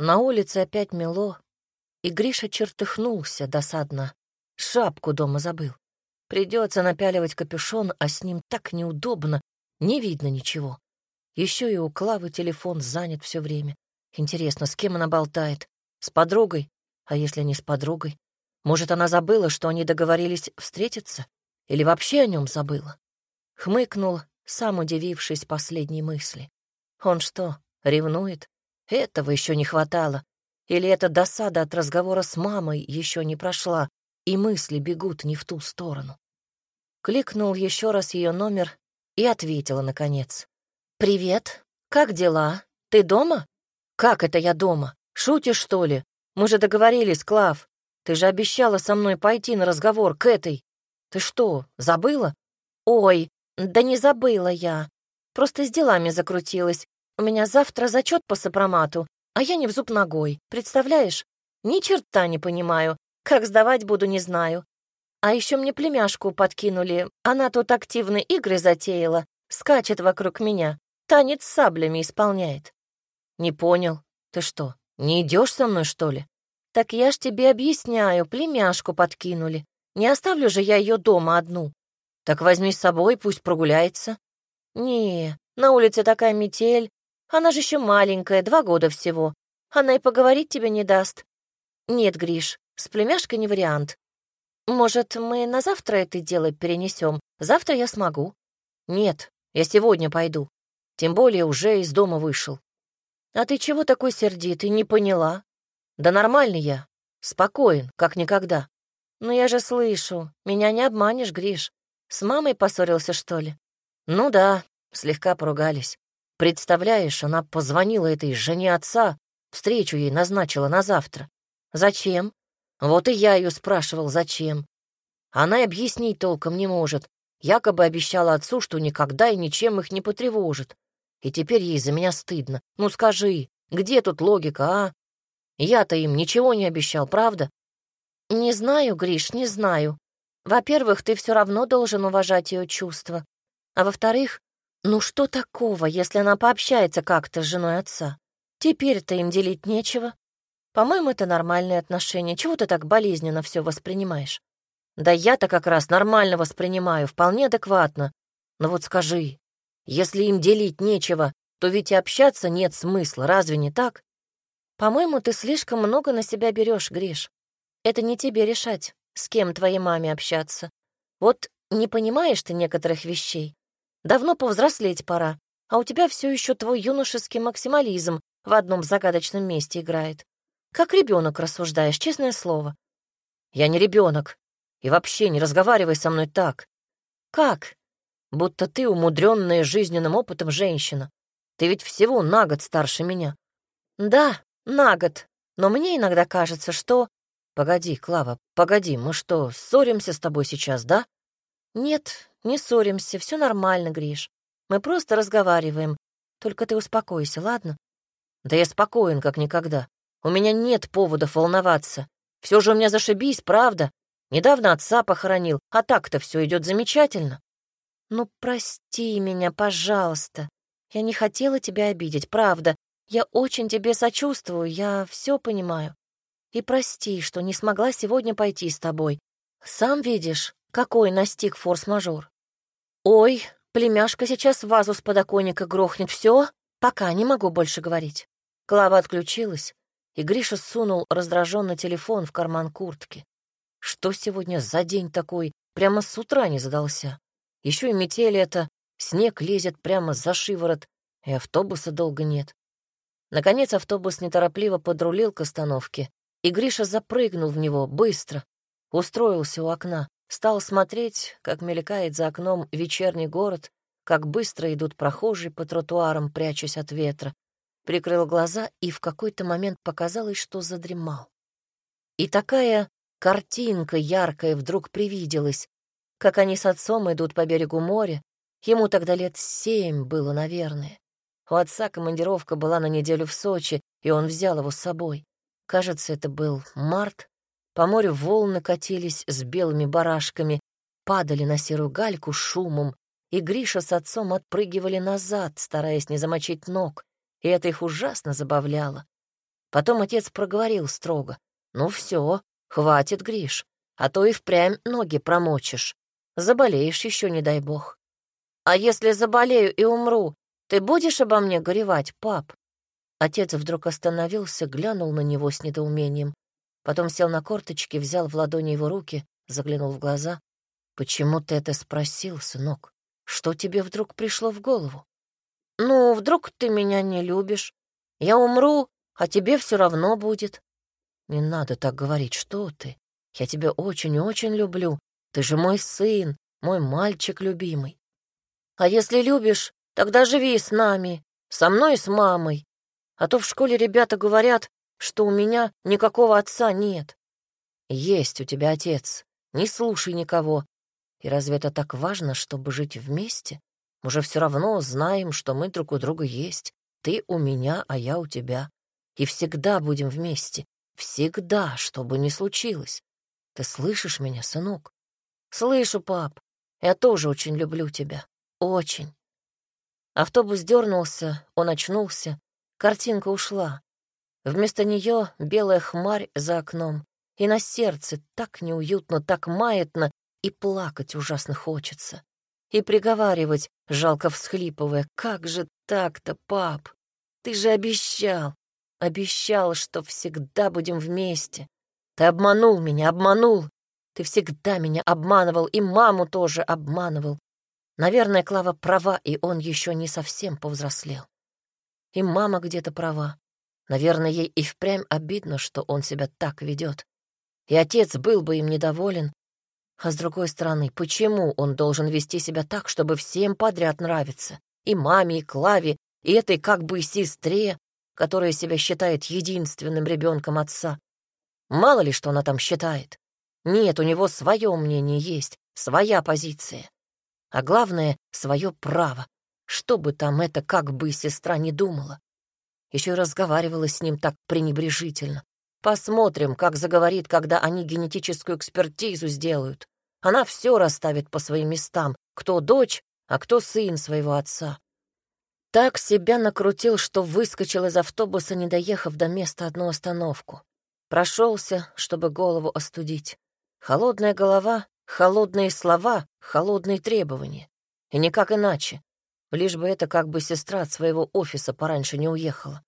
На улице опять мело, и Гриша чертыхнулся досадно. Шапку дома забыл. Придется напяливать капюшон, а с ним так неудобно, не видно ничего. Еще и у Клавы телефон занят все время. Интересно, с кем она болтает? С подругой? А если не с подругой? Может, она забыла, что они договорились встретиться? Или вообще о нем забыла? Хмыкнул, сам удивившись последней мысли. Он что, ревнует? Этого еще не хватало. Или эта досада от разговора с мамой еще не прошла, и мысли бегут не в ту сторону. Кликнул еще раз ее номер и ответила, наконец. «Привет. Как дела? Ты дома?» «Как это я дома? Шутишь, что ли? Мы же договорились, Клав. Ты же обещала со мной пойти на разговор к этой. Ты что, забыла?» «Ой, да не забыла я. Просто с делами закрутилась. У меня завтра зачет по сопромату, а я не в зуб ногой. Представляешь? Ни черта не понимаю. Как сдавать буду, не знаю. А еще мне племяшку подкинули. Она тут активные игры затеяла, скачет вокруг меня, танец с саблями исполняет. Не понял. Ты что, не идешь со мной, что ли? Так я ж тебе объясняю, племяшку подкинули. Не оставлю же я ее дома одну. Так возьми с собой, пусть прогуляется. Не, на улице такая метель. Она же еще маленькая, два года всего. Она и поговорить тебе не даст. Нет, Гриш, с племяшкой не вариант. Может, мы на завтра это дело перенесем? Завтра я смогу. Нет, я сегодня пойду. Тем более уже из дома вышел. А ты чего такой сердитый, не поняла? Да нормальный я. Спокоен, как никогда. Но я же слышу, меня не обманешь, Гриш. С мамой поссорился, что ли? Ну да, слегка поругались. Представляешь, она позвонила этой жене отца, встречу ей назначила на завтра. Зачем? Вот и я ее спрашивал, зачем. Она и объяснить толком не может. Якобы обещала отцу, что никогда и ничем их не потревожит. И теперь ей за меня стыдно. Ну скажи, где тут логика, а? Я-то им ничего не обещал, правда? Не знаю, Гриш, не знаю. Во-первых, ты все равно должен уважать ее чувства. А во-вторых, ну что такого, если она пообщается как-то с женой отца? Теперь-то им делить нечего. По-моему, это нормальные отношения. Чего ты так болезненно все воспринимаешь? Да я-то как раз нормально воспринимаю, вполне адекватно. Но вот скажи, если им делить нечего, то ведь и общаться нет смысла, разве не так? По-моему, ты слишком много на себя берешь, Гриш. Это не тебе решать, с кем твоей маме общаться. Вот не понимаешь ты некоторых вещей. Давно повзрослеть пора, а у тебя все еще твой юношеский максимализм в одном загадочном месте играет. Как ребенок рассуждаешь, честное слово. Я не ребенок. И вообще не разговаривай со мной так. Как? Будто ты умудренная жизненным опытом женщина. Ты ведь всего на год старше меня. Да, на год. Но мне иногда кажется, что... Погоди, Клава, погоди, мы что, ссоримся с тобой сейчас, да? Нет, не ссоримся, все нормально, Гриш. Мы просто разговариваем. Только ты успокойся, ладно? Да я спокоен, как никогда. У меня нет поводов волноваться. Все же у меня зашибись, правда. Недавно отца похоронил, а так-то все идет замечательно. Ну, прости меня, пожалуйста. Я не хотела тебя обидеть, правда. Я очень тебе сочувствую, я все понимаю. И прости, что не смогла сегодня пойти с тобой. Сам видишь, какой настиг форс-мажор. Ой, племяшка сейчас вазу с подоконника грохнет. Все, пока не могу больше говорить. Клава отключилась, и Гриша сунул раздраженно телефон в карман куртки. Что сегодня за день такой? Прямо с утра не задался. Еще и метель это, снег лезет прямо за шиворот, и автобуса долго нет. Наконец автобус неторопливо подрулил к остановке, и Гриша запрыгнул в него быстро, устроился у окна, стал смотреть, как мелькает за окном вечерний город, как быстро идут прохожие по тротуарам, прячась от ветра, прикрыл глаза и в какой-то момент показалось, что задремал. И такая картинка яркая вдруг привиделась, как они с отцом идут по берегу моря. Ему тогда лет семь было, наверное. У отца командировка была на неделю в Сочи, и он взял его с собой. Кажется, это был март. По морю волны катились с белыми барашками, падали на серую гальку шумом, и Гриша с отцом отпрыгивали назад, стараясь не замочить ног и это их ужасно забавляло. Потом отец проговорил строго. «Ну все, хватит, Гриш, а то и впрямь ноги промочишь. Заболеешь еще, не дай бог. А если заболею и умру, ты будешь обо мне горевать, пап?» Отец вдруг остановился, глянул на него с недоумением. Потом сел на корточки, взял в ладони его руки, заглянул в глаза. «Почему ты это спросил, сынок? Что тебе вдруг пришло в голову?» «Ну, вдруг ты меня не любишь? Я умру, а тебе все равно будет». «Не надо так говорить, что ты? Я тебя очень-очень люблю. Ты же мой сын, мой мальчик любимый». «А если любишь, тогда живи с нами, со мной и с мамой. А то в школе ребята говорят, что у меня никакого отца нет». «Есть у тебя отец. Не слушай никого. И разве это так важно, чтобы жить вместе? Мы же все равно знаем, что мы друг у друга есть. Ты у меня, а я у тебя. И всегда будем вместе. Всегда, что бы ни случилось. Ты слышишь меня, сынок? Слышу, пап. Я тоже очень люблю тебя. Очень. Автобус дернулся, он очнулся. Картинка ушла. Вместо нее белая хмарь за окном. И на сердце так неуютно, так маятно, и плакать ужасно хочется. И приговаривать, жалко всхлипывая, «Как же так-то, пап? Ты же обещал, обещал, что всегда будем вместе. Ты обманул меня, обманул. Ты всегда меня обманывал, и маму тоже обманывал. Наверное, Клава права, и он еще не совсем повзрослел. И мама где-то права. Наверное, ей и впрямь обидно, что он себя так ведет. И отец был бы им недоволен, а с другой стороны, почему он должен вести себя так, чтобы всем подряд нравиться? И маме, и Клаве, и этой как бы сестре, которая себя считает единственным ребенком отца. Мало ли, что она там считает. Нет, у него свое мнение есть, своя позиция. А главное, свое право, что бы там это как бы сестра не думала. Еще и разговаривала с ним так пренебрежительно. Посмотрим, как заговорит, когда они генетическую экспертизу сделают. Она все расставит по своим местам, кто дочь, а кто сын своего отца. Так себя накрутил, что выскочил из автобуса, не доехав до места одну остановку. Прошелся, чтобы голову остудить. Холодная голова, холодные слова, холодные требования. И никак иначе. Лишь бы это как бы сестра от своего офиса пораньше не уехала.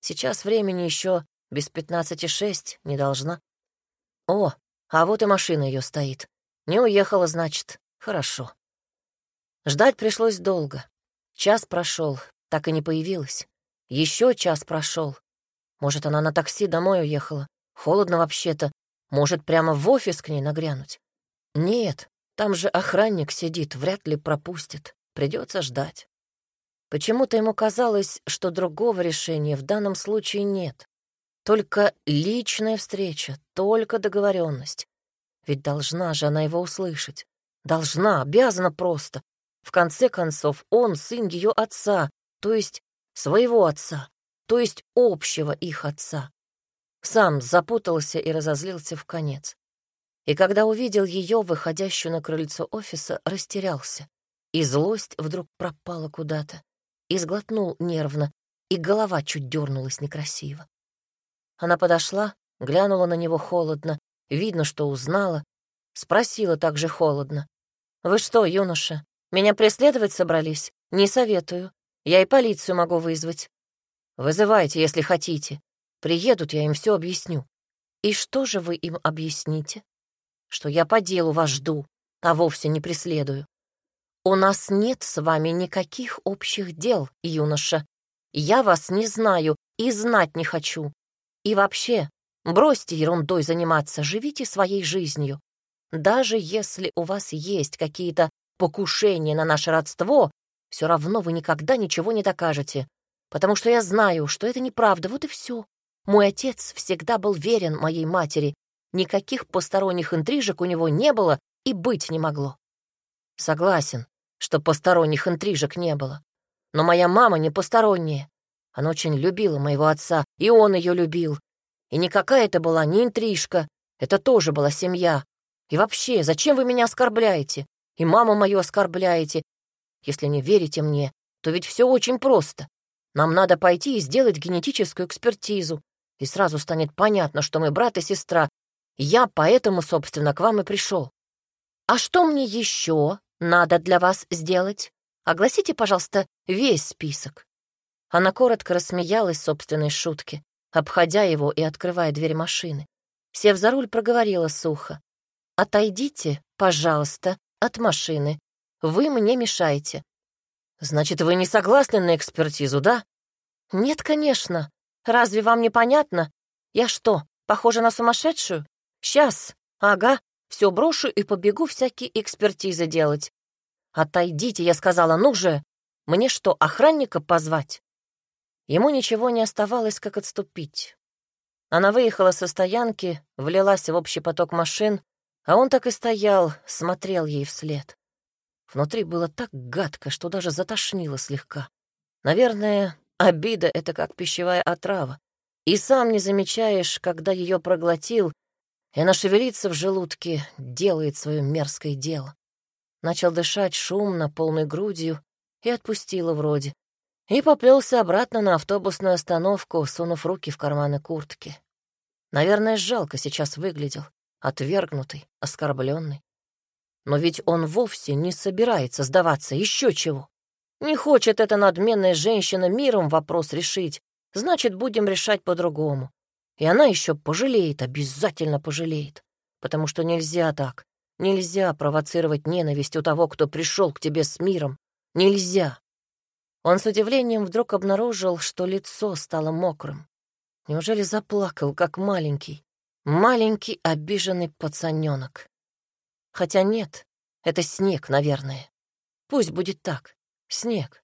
Сейчас времени еще без пятнадцати шесть не должна. О, а вот и машина ее стоит. Не уехала, значит. Хорошо. Ждать пришлось долго. Час прошел, так и не появилась. Еще час прошел. Может, она на такси домой уехала. Холодно вообще-то. Может, прямо в офис к ней нагрянуть. Нет, там же охранник сидит, вряд ли пропустит. Придется ждать. Почему-то ему казалось, что другого решения в данном случае нет. Только личная встреча, только договоренность. Ведь должна же она его услышать. Должна, обязана просто. В конце концов, он сын ее отца, то есть своего отца, то есть общего их отца. Сам запутался и разозлился в конец. И когда увидел ее, выходящую на крыльцо офиса, растерялся. И злость вдруг пропала куда-то. И сглотнул нервно, и голова чуть дернулась некрасиво. Она подошла, глянула на него холодно, видно, что узнала, спросила также холодно. «Вы что, юноша, меня преследовать собрались? Не советую. Я и полицию могу вызвать. Вызывайте, если хотите. Приедут, я им все объясню. И что же вы им объясните? Что я по делу вас жду, а вовсе не преследую. У нас нет с вами никаких общих дел, юноша. Я вас не знаю и знать не хочу. И вообще, Бросьте ерундой заниматься, живите своей жизнью. Даже если у вас есть какие-то покушения на наше родство, все равно вы никогда ничего не докажете, потому что я знаю, что это неправда, вот и все. Мой отец всегда был верен моей матери, никаких посторонних интрижек у него не было и быть не могло. Согласен, что посторонних интрижек не было. Но моя мама не посторонняя. Она очень любила моего отца, и он ее любил. И никакая это была не интрижка, это тоже была семья. И вообще, зачем вы меня оскорбляете? И маму мою оскорбляете? Если не верите мне, то ведь все очень просто. Нам надо пойти и сделать генетическую экспертизу. и сразу станет понятно, что мы брат и сестра. Я поэтому, собственно, к вам и пришел. А что мне еще надо для вас сделать? Огласите, пожалуйста, весь список. Она коротко рассмеялась собственной шутке, обходя его и открывая дверь машины. Сев за руль, проговорила сухо. «Отойдите, пожалуйста, от машины. Вы мне мешаете». «Значит, вы не согласны на экспертизу, да?» «Нет, конечно. Разве вам не понятно? Я что, похожа на сумасшедшую? Сейчас, ага, все брошу и побегу всякие экспертизы делать. Отойдите, я сказала, ну же! Мне что, охранника позвать?» Ему ничего не оставалось, как отступить. Она выехала со стоянки, влилась в общий поток машин, а он так и стоял, смотрел ей вслед. Внутри было так гадко, что даже затошнило слегка. Наверное, обида — это как пищевая отрава. И сам не замечаешь, когда ее проглотил, и она шевелится в желудке, делает свое мерзкое дело. Начал дышать шумно, полной грудью, и отпустила вроде. И поплелся обратно на автобусную остановку, сунув руки в карманы куртки. Наверное, жалко сейчас выглядел, отвергнутый, оскорбленный. Но ведь он вовсе не собирается сдаваться, еще чего. Не хочет эта надменная женщина миром вопрос решить, значит, будем решать по-другому. И она еще пожалеет, обязательно пожалеет. Потому что нельзя так. Нельзя провоцировать ненависть у того, кто пришел к тебе с миром. Нельзя. Он с удивлением вдруг обнаружил, что лицо стало мокрым. Неужели заплакал, как маленький? Маленький обиженный пацаненок. Хотя нет, это снег, наверное. Пусть будет так. Снег.